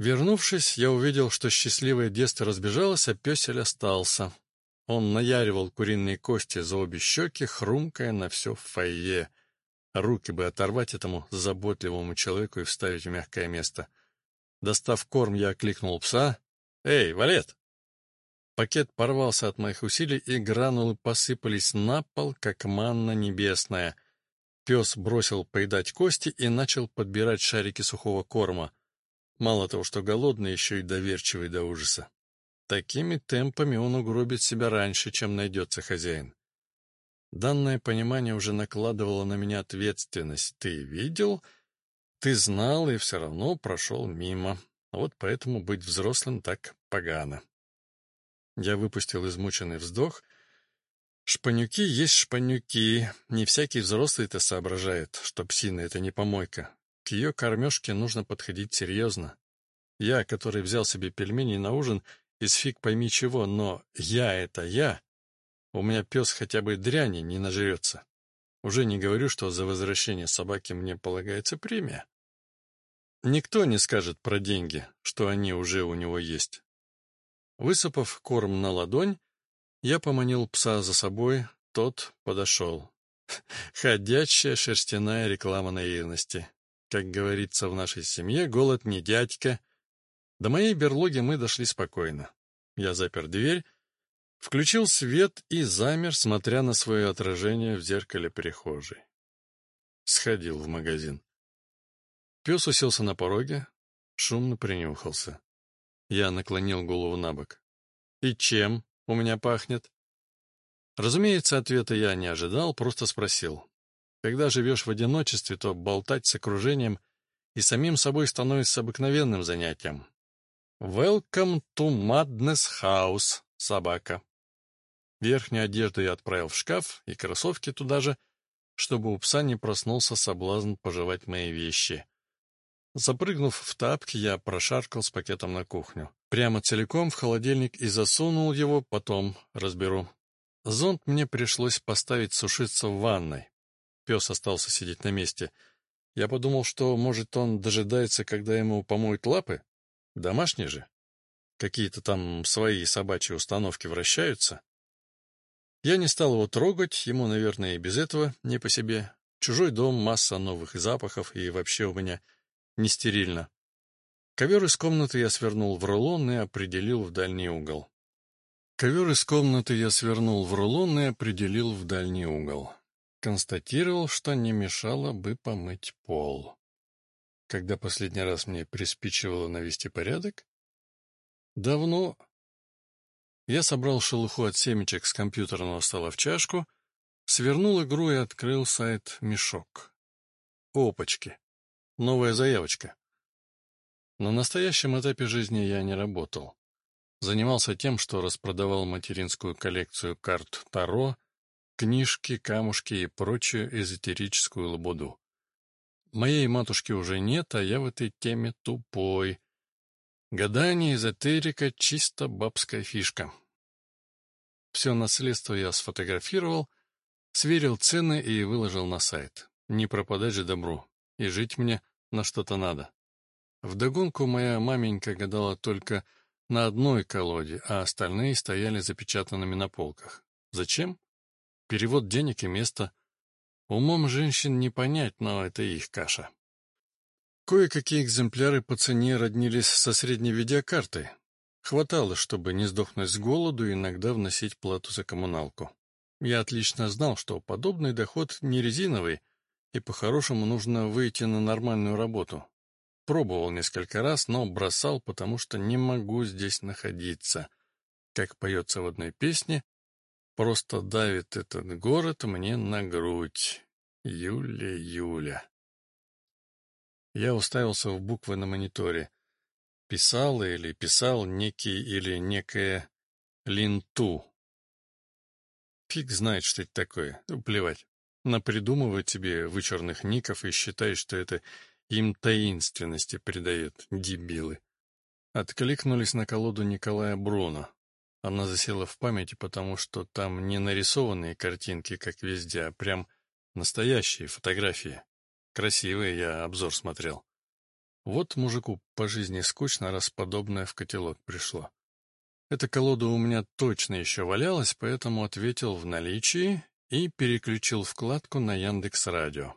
Вернувшись, я увидел, что счастливое детство разбежалось, а песель остался. Он наяривал куриные кости за обе щеки, хрумкая на все фойе. Руки бы оторвать этому заботливому человеку и вставить в мягкое место. Достав корм, я окликнул пса. «Эй, Валет!» Пакет порвался от моих усилий, и гранулы посыпались на пол, как манна небесная. Пес бросил поедать кости и начал подбирать шарики сухого корма. Мало того, что голодный, еще и доверчивый до ужаса. Такими темпами он угробит себя раньше, чем найдется хозяин. Данное понимание уже накладывало на меня ответственность. Ты видел, ты знал и все равно прошел мимо. Вот поэтому быть взрослым так погано. Я выпустил измученный вздох. Шпанюки есть шпанюки. Не всякий взрослый это соображает, что псина — это не помойка. К ее кормежке нужно подходить серьезно. Я, который взял себе пельмени на ужин, из фиг пойми чего, но я — это я. У меня пес хотя бы дряни не нажрется. Уже не говорю, что за возвращение собаки мне полагается премия. Никто не скажет про деньги, что они уже у него есть. Высыпав корм на ладонь, я поманил пса за собой, тот подошел. Ходячая шерстяная реклама наивности. Как говорится в нашей семье, голод не дядька. До моей берлоги мы дошли спокойно. Я запер дверь, включил свет и замер, смотря на свое отражение в зеркале прихожей. Сходил в магазин. Пес уселся на пороге, шумно принюхался. Я наклонил голову на бок. «И чем у меня пахнет?» Разумеется, ответа я не ожидал, просто спросил. Когда живешь в одиночестве, то болтать с окружением и самим собой становится обыкновенным занятием. «Welcome to Madness House, собака». Верхнюю одежду я отправил в шкаф и кроссовки туда же, чтобы у пса не проснулся соблазн пожевать мои вещи. Запрыгнув в тапки, я прошаркал с пакетом на кухню. Прямо целиком в холодильник и засунул его, потом разберу. Зонт мне пришлось поставить сушиться в ванной. Пес остался сидеть на месте. Я подумал, что, может, он дожидается, когда ему помоют лапы? Домашний же. Какие-то там свои собачьи установки вращаются. Я не стал его трогать, ему, наверное, и без этого не по себе. Чужой дом, масса новых запахов, и вообще у меня не стерильно. Ковер из комнаты я свернул в рулон и определил в дальний угол. Ковер из комнаты я свернул в рулон и определил в дальний угол. Констатировал, что не мешало бы помыть пол. Когда последний раз мне приспичивало навести порядок? Давно. Я собрал шелуху от семечек с компьютерного стола в чашку, свернул игру и открыл сайт «Мешок». Опачки. Новая заявочка. На настоящем этапе жизни я не работал. Занимался тем, что распродавал материнскую коллекцию карт Таро, книжки, камушки и прочую эзотерическую лабуду. Моей матушки уже нет, а я в этой теме тупой. Гадание, эзотерика — чисто бабская фишка. Все наследство я сфотографировал, сверил цены и выложил на сайт. Не пропадать же добру, и жить мне на что-то надо. Вдогонку моя маменька гадала только на одной колоде, а остальные стояли запечатанными на полках. Зачем? Перевод денег и места. Умом женщин не понять, но это их каша. Кое-какие экземпляры по цене роднились со средней видеокартой. Хватало, чтобы не сдохнуть с голоду и иногда вносить плату за коммуналку. Я отлично знал, что подобный доход не резиновый, и по-хорошему нужно выйти на нормальную работу. Пробовал несколько раз, но бросал, потому что не могу здесь находиться. Как поется в одной песне, просто давит этот город мне на грудь. Юля, Юля. Я уставился в буквы на мониторе. Писал или писал некий или некая линту. Фиг знает, что это такое. Плевать напридумывать тебе вычурных ников и считать, что это им таинственности придает, дебилы. Откликнулись на колоду Николая Бруно. Она засела в памяти, потому что там не нарисованные картинки, как везде, а прям настоящие фотографии. Красивые, я обзор смотрел. Вот мужику по жизни скучно, раз подобное в котелок пришло. Эта колода у меня точно еще валялась, поэтому ответил в наличии и переключил вкладку на Яндекс Радио.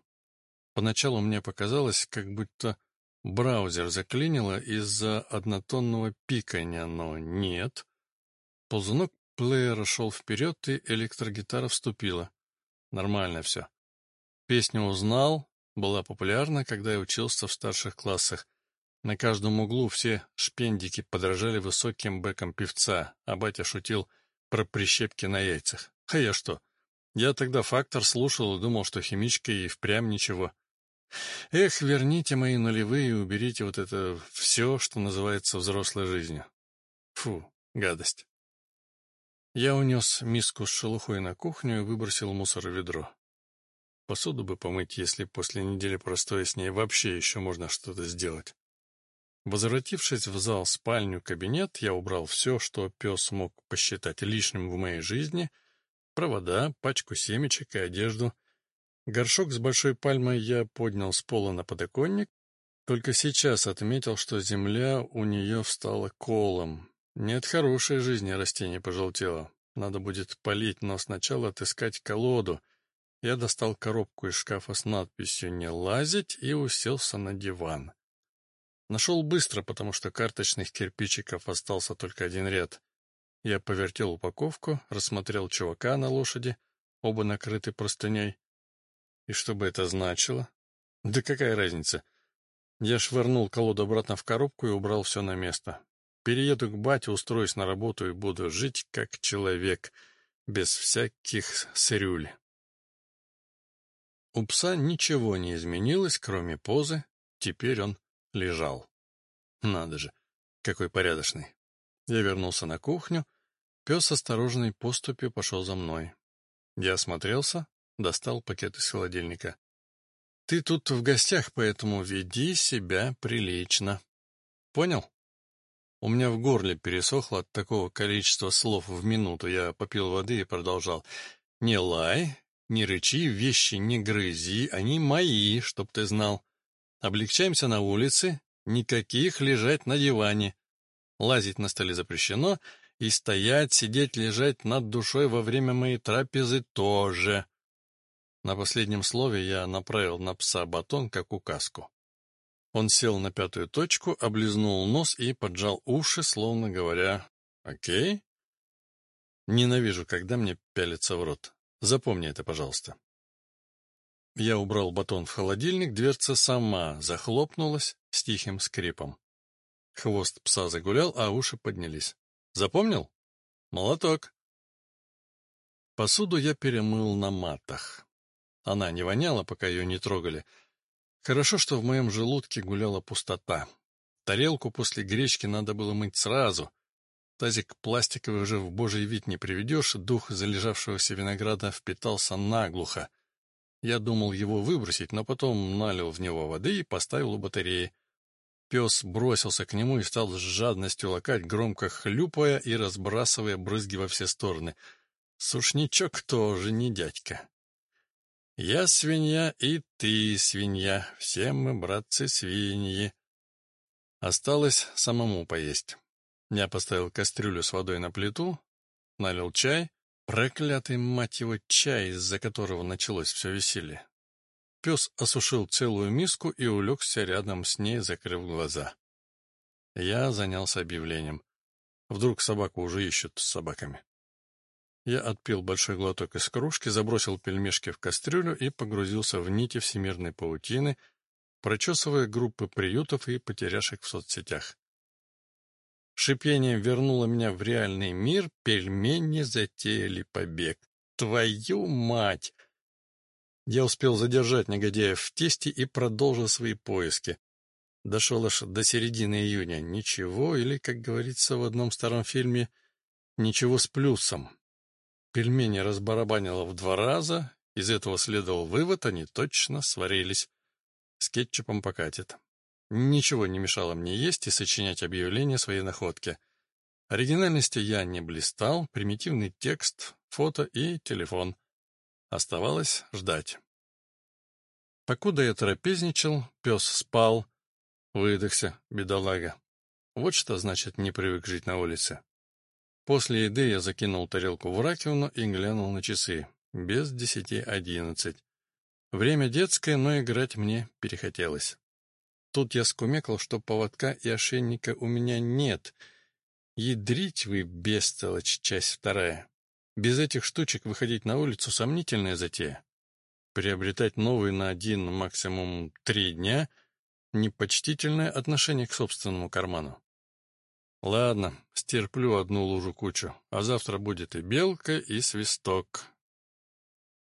Поначалу мне показалось, как будто браузер заклинило из-за однотонного пикания, но нет. Ползунок плеера шел вперед, и электрогитара вступила. Нормально все. Песню узнал, была популярна, когда я учился в старших классах. На каждом углу все шпендики подражали высоким бэкам певца, а батя шутил про прищепки на яйцах. А я что? Я тогда фактор слушал и думал, что химичка и впрямь ничего. Эх, верните мои нулевые и уберите вот это все, что называется взрослой жизнью. Фу, гадость. Я унес миску с шелухой на кухню и выбросил мусор в ведро. Посуду бы помыть, если после недели простоя с ней вообще еще можно что-то сделать. Возвратившись в зал, спальню, кабинет, я убрал все, что пес мог посчитать лишним в моей жизни, провода, пачку семечек и одежду. Горшок с большой пальмой я поднял с пола на подоконник, только сейчас отметил, что земля у нее встала колом. Нет хорошей жизни растение пожелтело. Надо будет полить, но сначала отыскать колоду — я достал коробку из шкафа с надписью «Не лазить» и уселся на диван. Нашел быстро, потому что карточных кирпичиков остался только один ряд. Я повертел упаковку, рассмотрел чувака на лошади, оба накрыты простыней. И что бы это значило? Да какая разница? Я швырнул колоду обратно в коробку и убрал все на место. Перееду к бате, устроюсь на работу и буду жить как человек, без всяких сырюль. У пса ничего не изменилось, кроме позы. Теперь он лежал. Надо же, какой порядочный. Я вернулся на кухню. Пес осторожной поступью пошел за мной. Я осмотрелся, достал пакет из холодильника. Ты тут в гостях, поэтому веди себя прилично. Понял? У меня в горле пересохло от такого количества слов в минуту. Я попил воды и продолжал. Не лай, не рычи, вещи не грызи, они мои, чтоб ты знал. Облегчаемся на улице, никаких лежать на диване. Лазить на столе запрещено, и стоять, сидеть, лежать над душой во время моей трапезы тоже. На последнем слове я направил на пса батон, как указку. Он сел на пятую точку, облизнул нос и поджал уши, словно говоря «Окей». Ненавижу, когда мне пялится в рот. Запомни это, пожалуйста. Я убрал батон в холодильник, дверца сама захлопнулась с тихим скрипом. Хвост пса загулял, а уши поднялись. Запомнил? Молоток. Посуду я перемыл на матах. Она не воняла, пока ее не трогали. Хорошо, что в моем желудке гуляла пустота. Тарелку после гречки надо было мыть сразу — Тазик пластиковый уже в божий вид не приведешь, дух залежавшегося винограда впитался наглухо. Я думал его выбросить, но потом налил в него воды и поставил у батареи. Пес бросился к нему и стал с жадностью лакать, громко хлюпая и разбрасывая брызги во все стороны. Сушничок тоже не дядька. Я свинья, и ты свинья, все мы, братцы, свиньи. Осталось самому поесть. Я поставил кастрюлю с водой на плиту, налил чай. Проклятый, мать его, чай, из-за которого началось все веселье. Пес осушил целую миску и улегся рядом с ней, закрыв глаза. Я занялся объявлением. Вдруг собаку уже ищут с собаками. Я отпил большой глоток из кружки, забросил пельмешки в кастрюлю и погрузился в нити всемирной паутины, прочесывая группы приютов и потеряшек в соцсетях. Шипение вернуло меня в реальный мир, пельмени затеяли побег. Твою мать! Я успел задержать негодяев в тесте и продолжил свои поиски. Дошел аж до середины июня. Ничего, или, как говорится в одном старом фильме, ничего с плюсом. Пельмени разбарабанило в два раза, из этого следовал вывод, они точно сварились. С кетчупом покатит. Ничего не мешало мне есть и сочинять объявления своей находки. Оригинальности я не блистал, примитивный текст, фото и телефон. Оставалось ждать. Покуда я трапезничал, пес спал. Выдохся, бедолага. Вот что значит не привык жить на улице. После еды я закинул тарелку в раковину и глянул на часы. Без десяти одиннадцать. Время детское, но играть мне перехотелось. Тут я скумекал, что поводка и ошейника у меня нет. Ядрить вы, бестолочь, часть вторая. Без этих штучек выходить на улицу — сомнительная затея. Приобретать новый на один, максимум три дня — непочтительное отношение к собственному карману. Ладно, стерплю одну лужу кучу, а завтра будет и белка, и свисток.